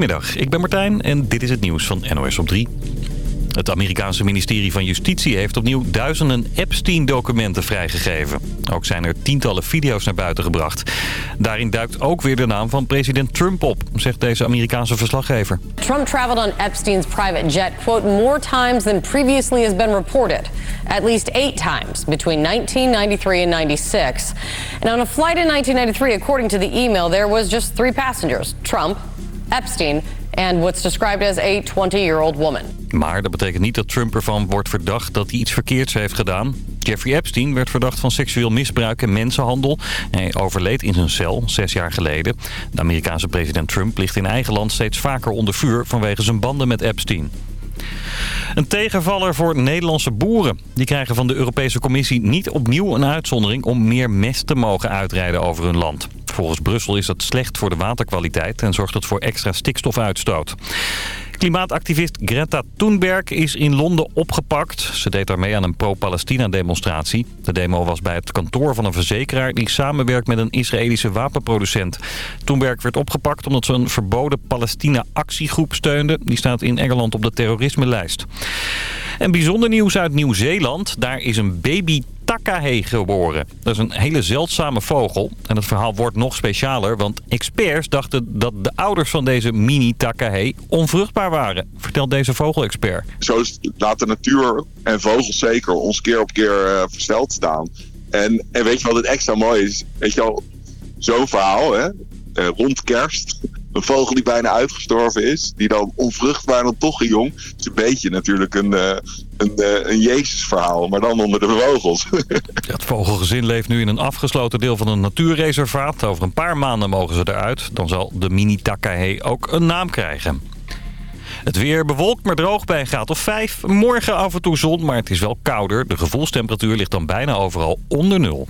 Middag, ik ben Martijn en dit is het nieuws van NOS op 3. Het Amerikaanse ministerie van Justitie heeft opnieuw duizenden Epstein-documenten vrijgegeven. Ook zijn er tientallen video's naar buiten gebracht. Daarin duikt ook weer de naam van president Trump op, zegt deze Amerikaanse verslaggever. Trump traveled on Epstein's private jet, quote, more times than previously has been reported. At least eight times between 1993 and 96. And on a flight in 1993, according to the email, there was just three passengers. Trump, Epstein and what's described as a 20-year-old woman. Maar dat betekent niet dat Trump ervan wordt verdacht dat hij iets verkeerds heeft gedaan. Jeffrey Epstein werd verdacht van seksueel misbruik en mensenhandel. Hij overleed in zijn cel zes jaar geleden. De Amerikaanse president Trump ligt in eigen land steeds vaker onder vuur vanwege zijn banden met Epstein. Een tegenvaller voor Nederlandse boeren. Die krijgen van de Europese Commissie niet opnieuw een uitzondering om meer mest te mogen uitrijden over hun land. Volgens Brussel is dat slecht voor de waterkwaliteit en zorgt het voor extra stikstofuitstoot. Klimaatactivist Greta Thunberg is in Londen opgepakt. Ze deed daarmee aan een pro-Palestina-demonstratie. De demo was bij het kantoor van een verzekeraar die samenwerkt met een Israëlische wapenproducent. Thunberg werd opgepakt omdat ze een verboden Palestina-actiegroep steunde. Die staat in Engeland op de terrorisme-lijst. En bijzonder nieuws uit Nieuw-Zeeland. Daar is een baby takahe geboren. Dat is een hele zeldzame vogel. En het verhaal wordt nog specialer, want experts dachten dat de ouders van deze mini takahe onvruchtbaar waren. Vertelt deze vogelexpert. Zo laat de natuur en vogels zeker ons keer op keer uh, versteld staan. En, en weet je wat het extra mooi is? Weet je wel, zo'n verhaal, hè? Uh, rond kerst een vogel die bijna uitgestorven is, die dan onvruchtbaar dan toch een jong. Het is een beetje natuurlijk een, uh, een, uh, een Jezus-verhaal, maar dan onder de vogels. het vogelgezin leeft nu in een afgesloten deel van een natuurreservaat. Over een paar maanden mogen ze eruit. Dan zal de mini-takahe ook een naam krijgen. Het weer bewolkt, maar droog bij een graad of 5. Morgen af en toe zon, maar het is wel kouder. De gevoelstemperatuur ligt dan bijna overal onder nul.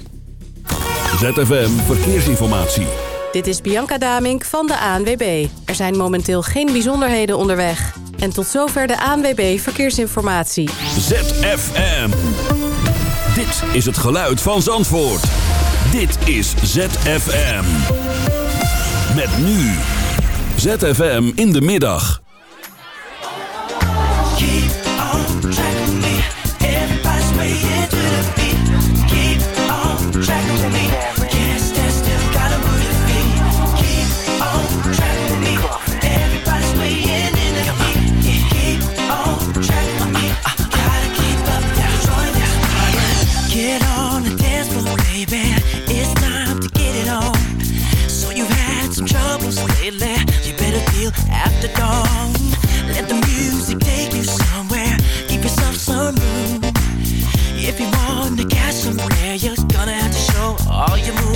ZFM Verkeersinformatie. Dit is Bianca Damink van de ANWB. Er zijn momenteel geen bijzonderheden onderweg. En tot zover de ANWB Verkeersinformatie. ZFM. Dit is het geluid van Zandvoort. Dit is ZFM. Met nu. ZFM in de middag. Let the music take you somewhere. Yourself some room. If you to catch somewhere, you're gonna have to show all your moves.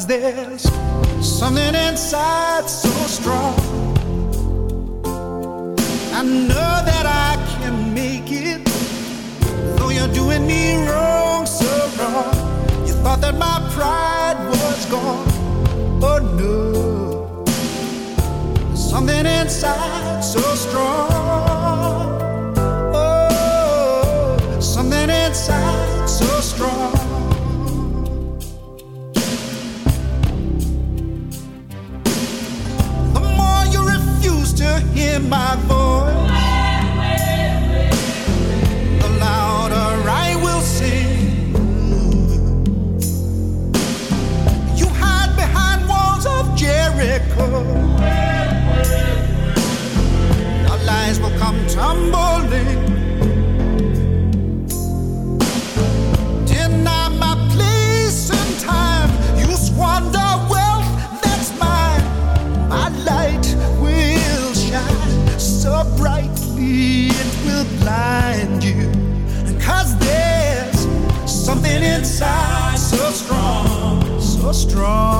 was there. Deny my place time. You squander wealth that's mine. My light will shine so brightly it will blind you. There's something inside so strong, so strong.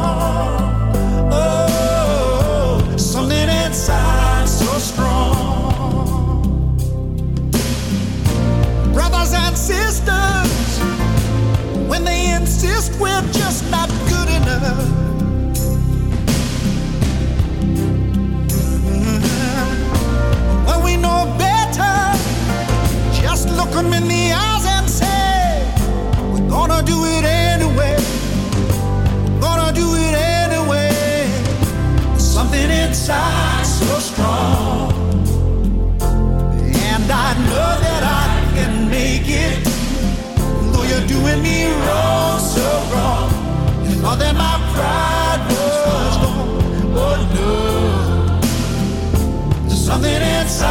so strong. And I know that I can make it, though you're doing me wrong, so wrong. Thought that my pride was gone, oh no. There's something inside.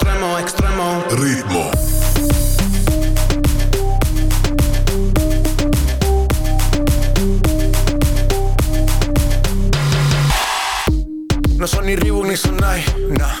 No son ni Reebok ni Sonai, nah.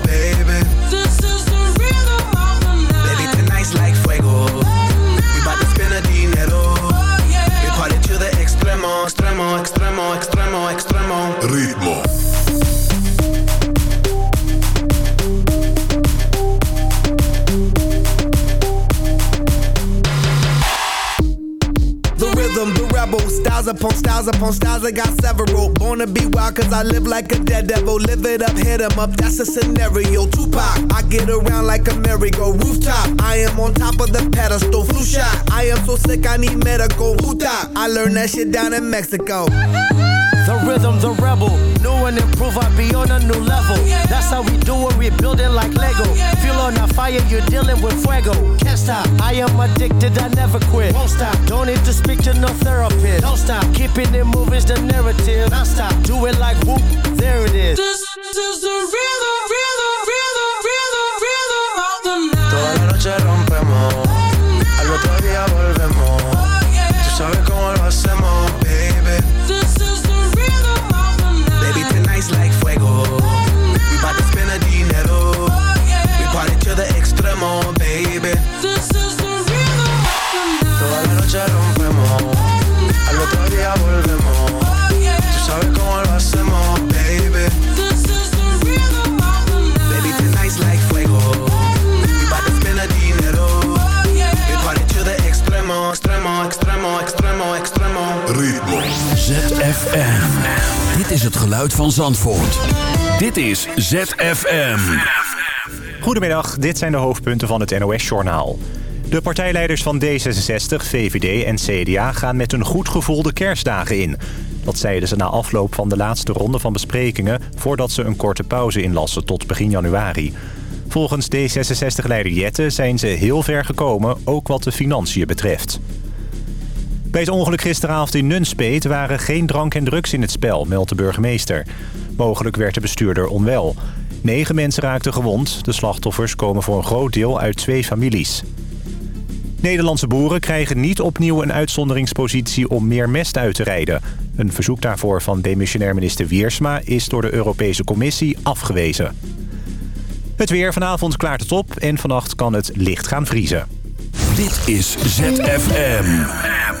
upon styles styles, I got several. Born to be wild, cause I live like a dead devil. Live it up, hit 'em up, that's a scenario. Tupac, I get around like a merry-go rooftop. I am on top of the pedestal, flu shot. I am so sick, I need medical. Huta, I learned that shit down in Mexico. The rhythm, the rebel. New and improve, I be on a new level. That's how we do it, we build it like Lego. Feel on a fire, you're dealing with fuego. Can't stop, I am addicted, I never quit. Won't stop, don't need to speak to no therapist. Is. Don't stop, keeping it moving's the narrative. Don't stop, do it like whoop, there it is. This is the rhythm, rhythm, rhythm, rhythm, rhythm of the night. Toda la noche rompemos, het geluid van Zandvoort. Dit is ZFM. Goedemiddag, dit zijn de hoofdpunten van het NOS-journaal. De partijleiders van D66, VVD en CDA gaan met een goed gevoel de kerstdagen in. Dat zeiden ze na afloop van de laatste ronde van besprekingen... voordat ze een korte pauze inlassen tot begin januari. Volgens D66-leider Jette zijn ze heel ver gekomen, ook wat de financiën betreft. Bij het ongeluk gisteravond in Nunspeet waren geen drank en drugs in het spel, meldt de burgemeester. Mogelijk werd de bestuurder onwel. Negen mensen raakten gewond. De slachtoffers komen voor een groot deel uit twee families. Nederlandse boeren krijgen niet opnieuw een uitzonderingspositie om meer mest uit te rijden. Een verzoek daarvoor van demissionair minister Wiersma is door de Europese Commissie afgewezen. Het weer vanavond klaart het op en vannacht kan het licht gaan vriezen. Dit is ZFM.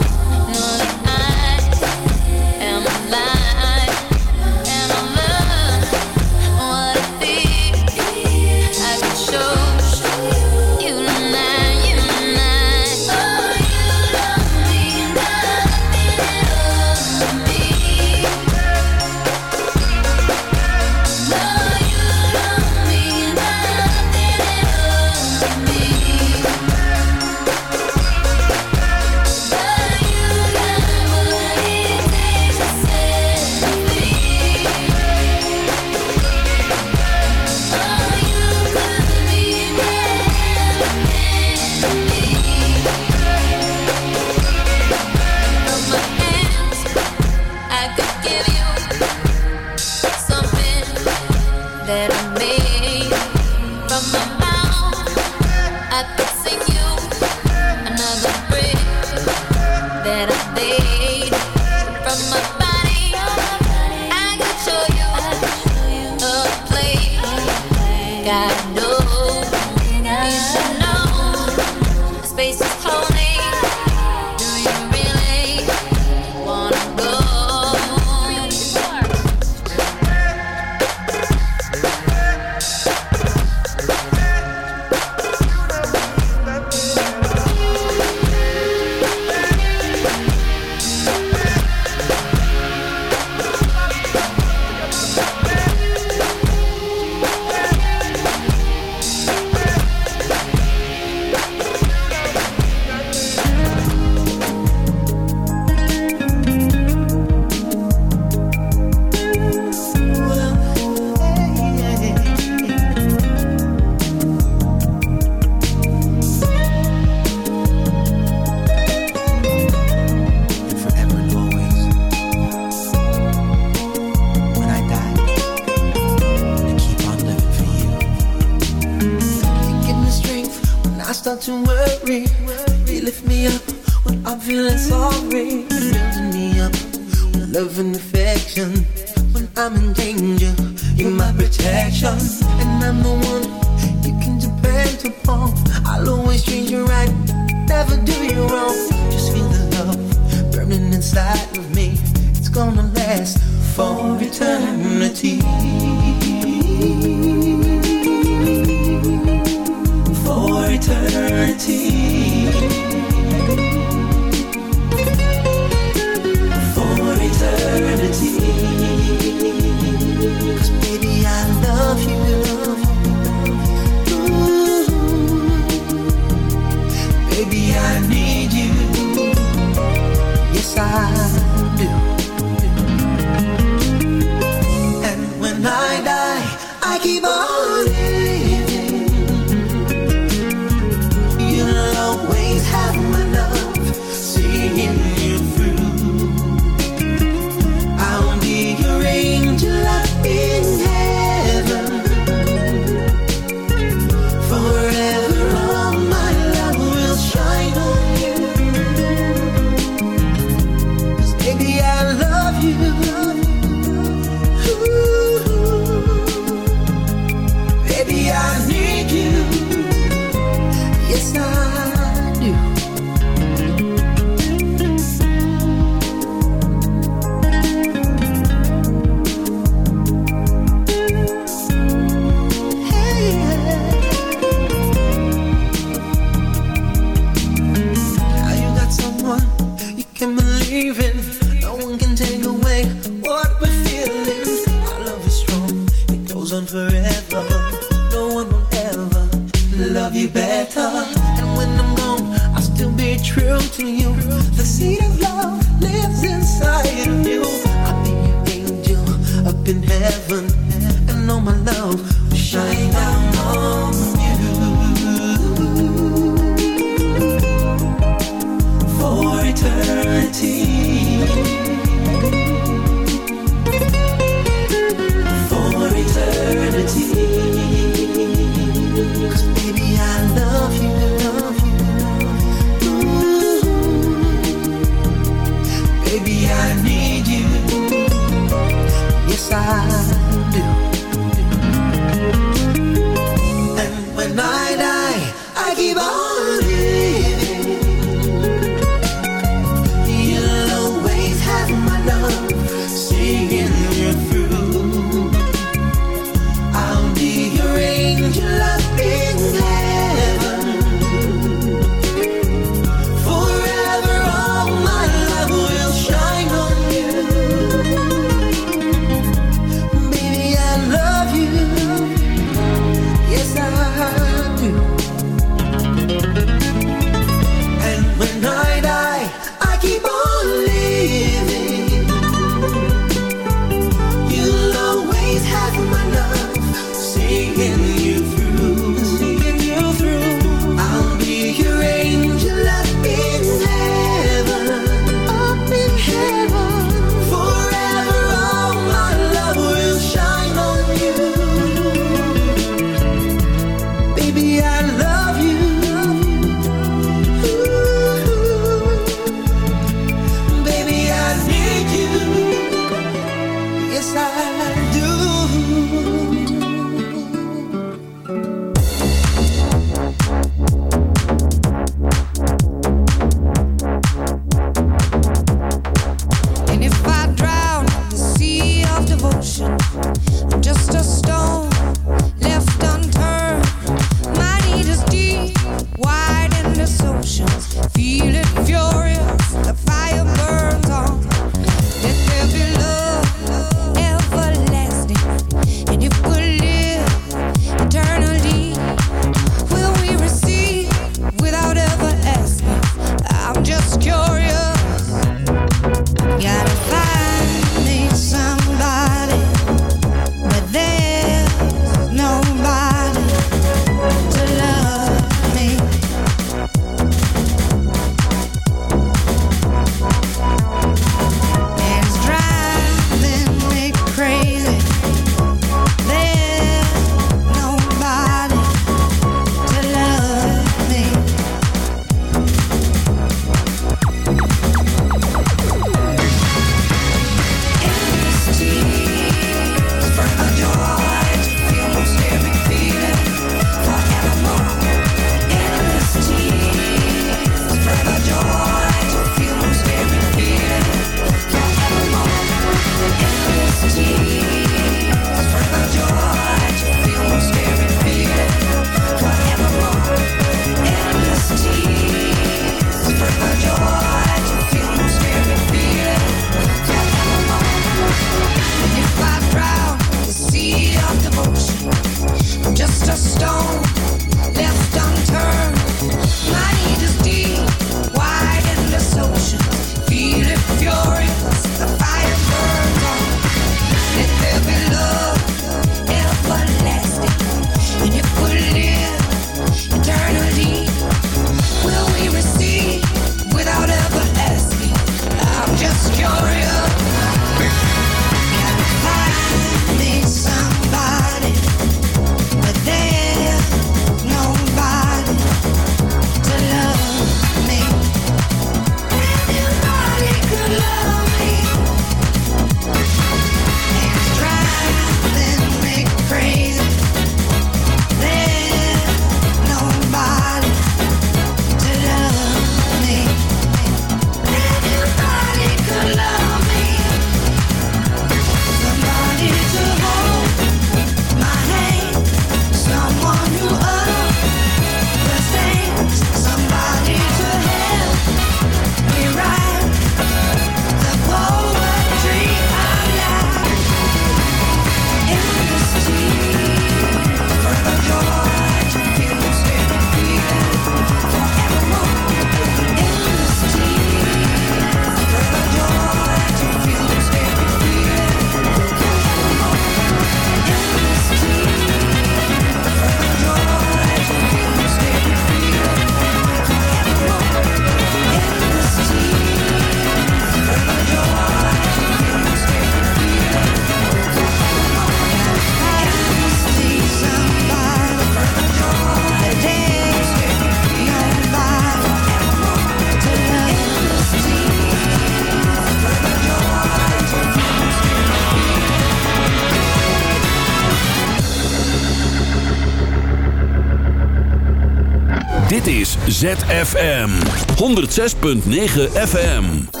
ZFM 106.9 FM.